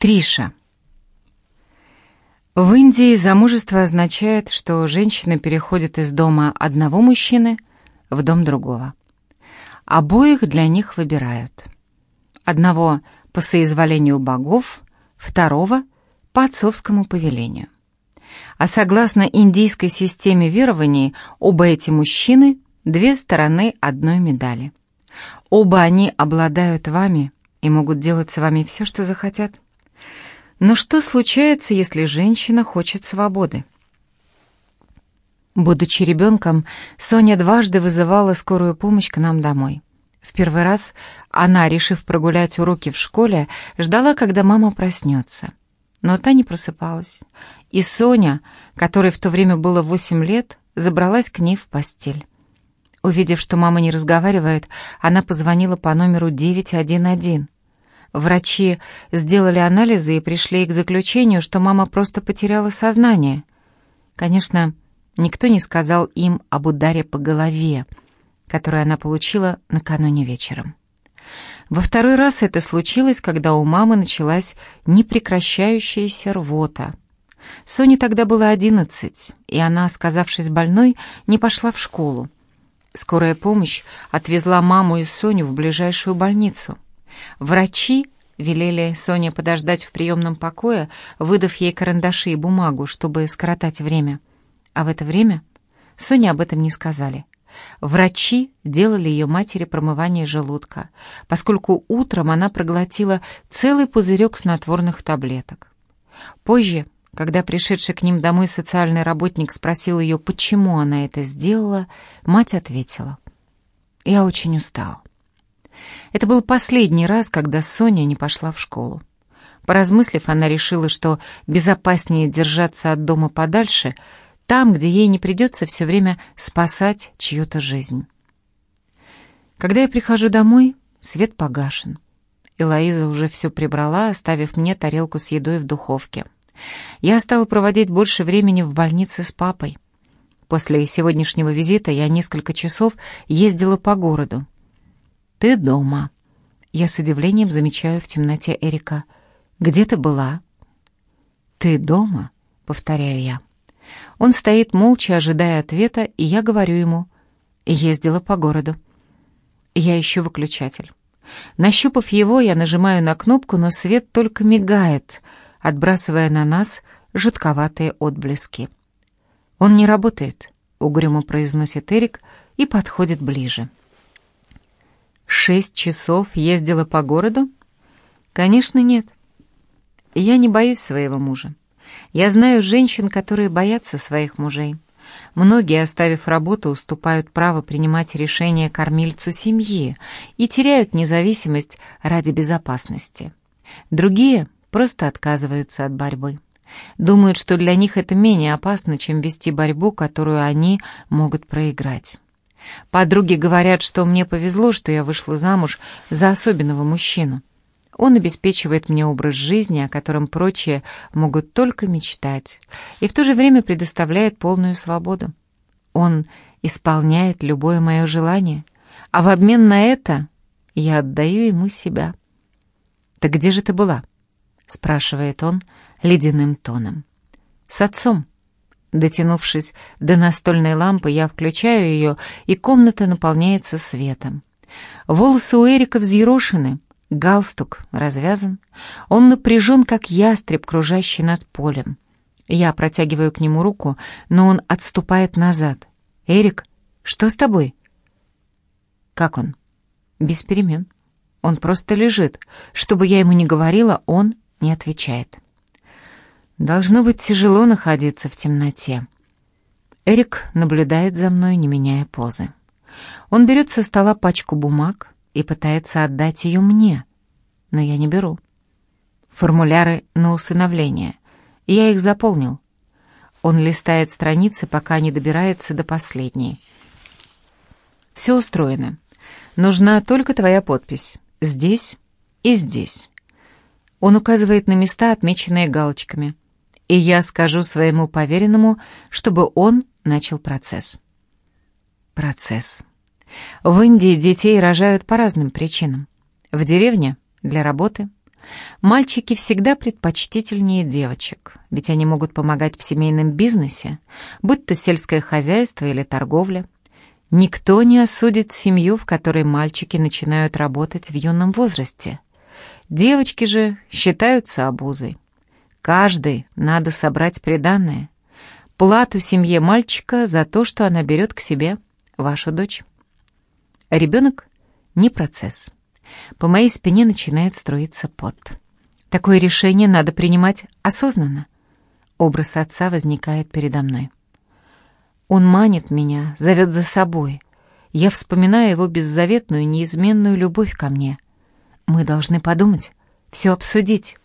Триша. В Индии замужество означает, что женщина переходит из дома одного мужчины в дом другого. Обоих для них выбирают. Одного по соизволению богов, второго по отцовскому повелению. А согласно индийской системе верований, оба эти мужчины – две стороны одной медали. Оба они обладают вами и могут делать с вами все, что захотят. Но что случается, если женщина хочет свободы? Будучи ребенком, Соня дважды вызывала скорую помощь к нам домой. В первый раз она, решив прогулять уроки в школе, ждала, когда мама проснется. Но та не просыпалась. И Соня, которой в то время было восемь лет, забралась к ней в постель. Увидев, что мама не разговаривает, она позвонила по номеру 911. Врачи сделали анализы и пришли к заключению, что мама просто потеряла сознание. Конечно, никто не сказал им об ударе по голове, который она получила накануне вечером. Во второй раз это случилось, когда у мамы началась непрекращающаяся рвота. Соне тогда было одиннадцать, и она, сказавшись больной, не пошла в школу. Скорая помощь отвезла маму и Соню в ближайшую больницу. Врачи велели Соне подождать в приемном покое, выдав ей карандаши и бумагу, чтобы скоротать время. А в это время Соне об этом не сказали. Врачи делали ее матери промывание желудка, поскольку утром она проглотила целый пузырек снотворных таблеток. Позже когда пришедший к ним домой социальный работник спросил ее, почему она это сделала, мать ответила, «Я очень устала». Это был последний раз, когда Соня не пошла в школу. Поразмыслив, она решила, что безопаснее держаться от дома подальше, там, где ей не придется все время спасать чью-то жизнь. Когда я прихожу домой, свет погашен. Элоиза уже все прибрала, оставив мне тарелку с едой в духовке. Я стала проводить больше времени в больнице с папой. После сегодняшнего визита я несколько часов ездила по городу. «Ты дома». Я с удивлением замечаю в темноте Эрика. «Где ты была?» «Ты дома?» — повторяю я. Он стоит молча, ожидая ответа, и я говорю ему. Ездила по городу. Я ищу выключатель. Нащупав его, я нажимаю на кнопку, но свет только мигает — отбрасывая на нас жутковатые отблески. «Он не работает», — угрюмо произносит Эрик и подходит ближе. «Шесть часов ездила по городу?» «Конечно, нет. Я не боюсь своего мужа. Я знаю женщин, которые боятся своих мужей. Многие, оставив работу, уступают право принимать решения кормильцу семьи и теряют независимость ради безопасности. Другие просто отказываются от борьбы. Думают, что для них это менее опасно, чем вести борьбу, которую они могут проиграть. Подруги говорят, что мне повезло, что я вышла замуж за особенного мужчину. Он обеспечивает мне образ жизни, о котором прочие могут только мечтать, и в то же время предоставляет полную свободу. Он исполняет любое мое желание, а в обмен на это я отдаю ему себя. Так где же ты была? спрашивает он ледяным тоном. «С отцом». Дотянувшись до настольной лампы, я включаю ее, и комната наполняется светом. Волосы у Эрика взъерошены, галстук развязан. Он напряжен, как ястреб, кружащий над полем. Я протягиваю к нему руку, но он отступает назад. «Эрик, что с тобой?» «Как он?» «Без перемен. Он просто лежит. Что бы я ему ни говорила, он не отвечает. Должно быть тяжело находиться в темноте. Эрик наблюдает за мной, не меняя позы. Он берет со стола пачку бумаг и пытается отдать ее мне, но я не беру. Формуляры на усыновление. Я их заполнил. Он листает страницы, пока не добирается до последней. Все устроено. Нужна только твоя подпись. Здесь и здесь. Он указывает на места, отмеченные галочками. И я скажу своему поверенному, чтобы он начал процесс. Процесс. В Индии детей рожают по разным причинам. В деревне — для работы, Мальчики всегда предпочтительнее девочек, ведь они могут помогать в семейном бизнесе, будь то сельское хозяйство или торговля. Никто не осудит семью, в которой мальчики начинают работать в юном возрасте. Девочки же считаются обузой. Каждой надо собрать приданное. Плату семье мальчика за то, что она берет к себе вашу дочь. Ребенок — не процесс. По моей спине начинает струиться пот. Такое решение надо принимать осознанно. Образ отца возникает передо мной. Он манит меня, зовет за собой. Я вспоминаю его беззаветную, неизменную любовь ко мне. Мы должны подумать, все обсудить.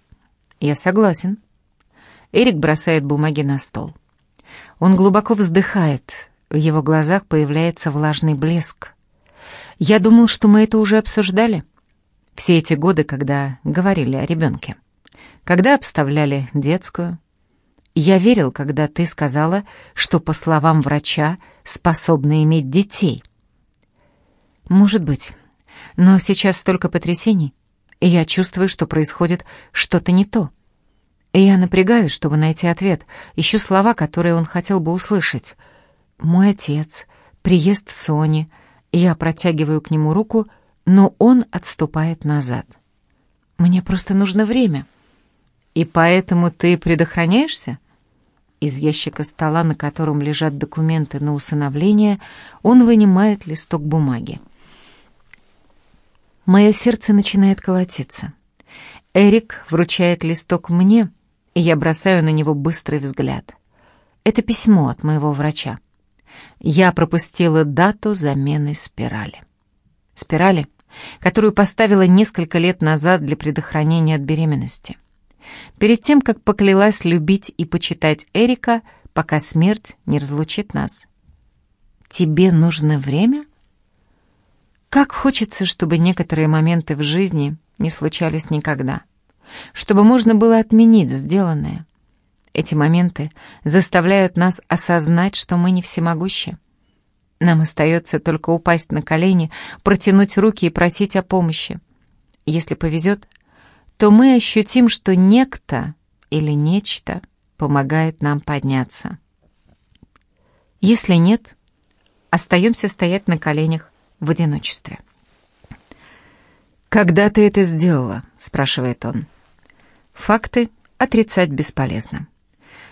Я согласен. Эрик бросает бумаги на стол. Он глубоко вздыхает. В его глазах появляется влажный блеск. Я думал, что мы это уже обсуждали. Все эти годы, когда говорили о ребенке. Когда обставляли детскую. Я верил, когда ты сказала, что, по словам врача, способна иметь детей. Может быть. Но сейчас столько потрясений, и я чувствую, что происходит что-то не то. Я напрягаюсь, чтобы найти ответ, ищу слова, которые он хотел бы услышать. «Мой отец», «Приезд Сони», я протягиваю к нему руку — но он отступает назад. «Мне просто нужно время». «И поэтому ты предохраняешься?» Из ящика стола, на котором лежат документы на усыновление, он вынимает листок бумаги. Мое сердце начинает колотиться. Эрик вручает листок мне, и я бросаю на него быстрый взгляд. Это письмо от моего врача. Я пропустила дату замены спирали. Спирали которую поставила несколько лет назад для предохранения от беременности. Перед тем, как поклялась любить и почитать Эрика, пока смерть не разлучит нас. «Тебе нужно время?» Как хочется, чтобы некоторые моменты в жизни не случались никогда. Чтобы можно было отменить сделанное. Эти моменты заставляют нас осознать, что мы не всемогущи. Нам остается только упасть на колени, протянуть руки и просить о помощи. Если повезет, то мы ощутим, что некто или нечто помогает нам подняться. Если нет, остаемся стоять на коленях в одиночестве. «Когда ты это сделала?» — спрашивает он. Факты отрицать бесполезно.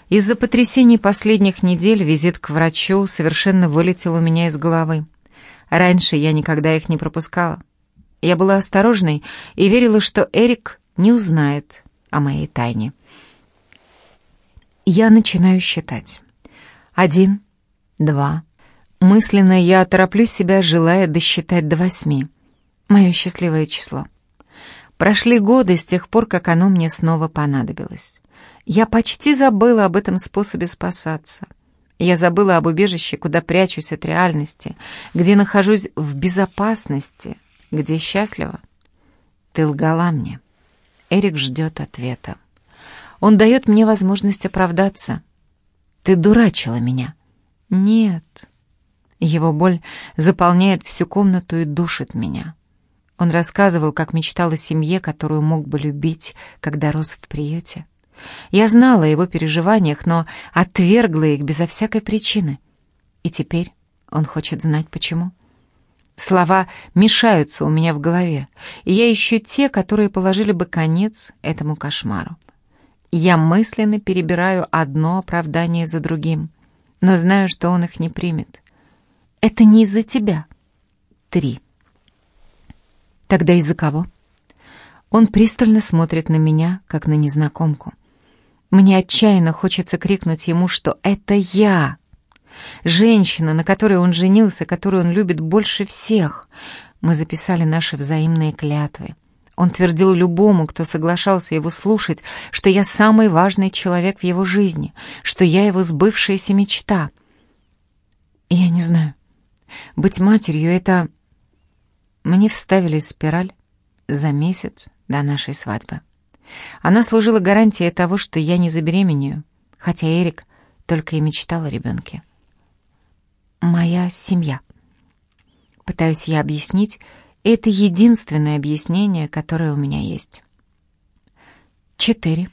Из-за потрясений последних недель визит к врачу совершенно вылетел у меня из головы. Раньше я никогда их не пропускала. Я была осторожной и верила, что Эрик не узнает о моей тайне. Я начинаю считать. Один, два. Мысленно я тороплю себя, желая досчитать до восьми. Мое счастливое число. Прошли годы с тех пор, как оно мне снова понадобилось. Я почти забыла об этом способе спасаться. Я забыла об убежище, куда прячусь от реальности, где нахожусь в безопасности, где счастлива. Ты лгала мне. Эрик ждет ответа. Он дает мне возможность оправдаться. Ты дурачила меня. Нет. Его боль заполняет всю комнату и душит меня. Он рассказывал, как мечтал о семье, которую мог бы любить, когда рос в приюте. Я знала о его переживаниях, но отвергла их безо всякой причины. И теперь он хочет знать, почему. Слова мешаются у меня в голове, и я ищу те, которые положили бы конец этому кошмару. Я мысленно перебираю одно оправдание за другим, но знаю, что он их не примет. Это не из-за тебя. Три. Тогда из-за кого? Он пристально смотрит на меня, как на незнакомку. Мне отчаянно хочется крикнуть ему, что это я. Женщина, на которой он женился, которую он любит больше всех. Мы записали наши взаимные клятвы. Он твердил любому, кто соглашался его слушать, что я самый важный человек в его жизни, что я его сбывшаяся мечта. Я не знаю. Быть матерью — это... Мне вставили спираль за месяц до нашей свадьбы. Она служила гарантией того, что я не забеременею, хотя Эрик только и мечтал о ребенке. «Моя семья». Пытаюсь я объяснить, это единственное объяснение, которое у меня есть. Четыре.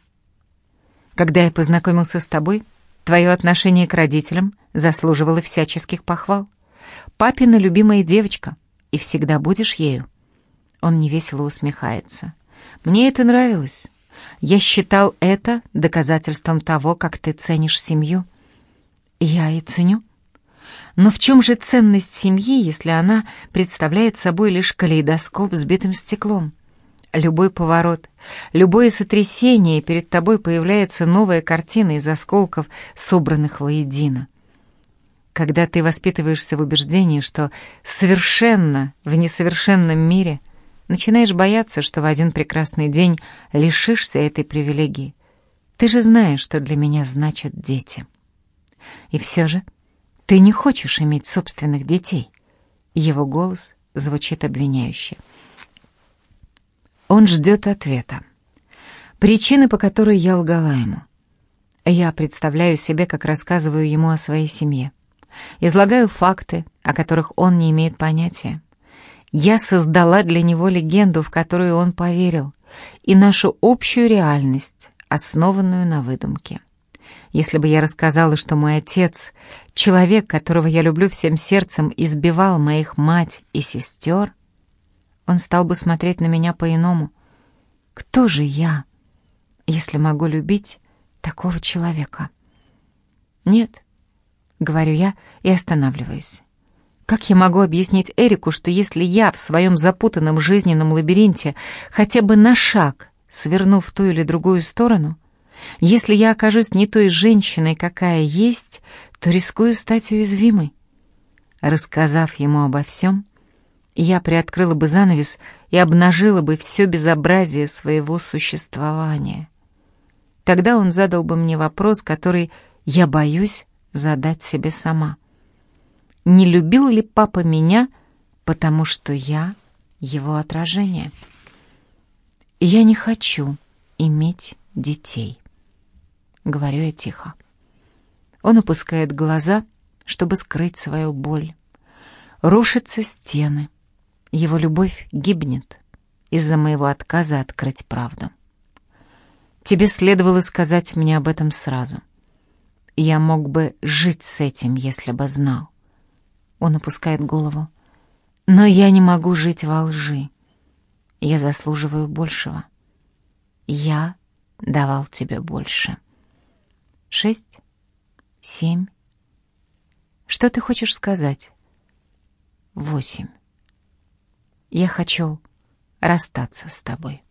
Когда я познакомился с тобой, твое отношение к родителям заслуживало всяческих похвал. Папина любимая девочка, и всегда будешь ею. Он невесело усмехается. Мне это нравилось. Я считал это доказательством того, как ты ценишь семью. Я и ценю. Но в чем же ценность семьи, если она представляет собой лишь калейдоскоп с битым стеклом? Любой поворот, любое сотрясение, перед тобой появляется новая картина из осколков, собранных воедино. Когда ты воспитываешься в убеждении, что совершенно в несовершенном мире, начинаешь бояться, что в один прекрасный день лишишься этой привилегии. Ты же знаешь, что для меня значат дети. И все же ты не хочешь иметь собственных детей. Его голос звучит обвиняюще. Он ждет ответа. Причины, по которой я лгала ему. Я представляю себе, как рассказываю ему о своей семье. Излагаю факты, о которых он не имеет понятия. Я создала для него легенду, в которую он поверил, и нашу общую реальность, основанную на выдумке. Если бы я рассказала, что мой отец, человек, которого я люблю всем сердцем, избивал моих мать и сестер, он стал бы смотреть на меня по-иному. Кто же я, если могу любить такого человека? Нет, говорю я и останавливаюсь. Как я могу объяснить Эрику, что если я в своем запутанном жизненном лабиринте хотя бы на шаг сверну в ту или другую сторону, если я окажусь не той женщиной, какая есть, то рискую стать уязвимой. Рассказав ему обо всем, я приоткрыла бы занавес и обнажила бы все безобразие своего существования. Тогда он задал бы мне вопрос, который я боюсь задать себе сама. Не любил ли папа меня, потому что я его отражение? Я не хочу иметь детей. Говорю я тихо. Он опускает глаза, чтобы скрыть свою боль. Рушатся стены. Его любовь гибнет из-за моего отказа открыть правду. Тебе следовало сказать мне об этом сразу. Я мог бы жить с этим, если бы знал. Он опускает голову. Но я не могу жить во лжи. Я заслуживаю большего. Я давал тебе больше шесть, семь. Что ты хочешь сказать? Восемь. Я хочу расстаться с тобой.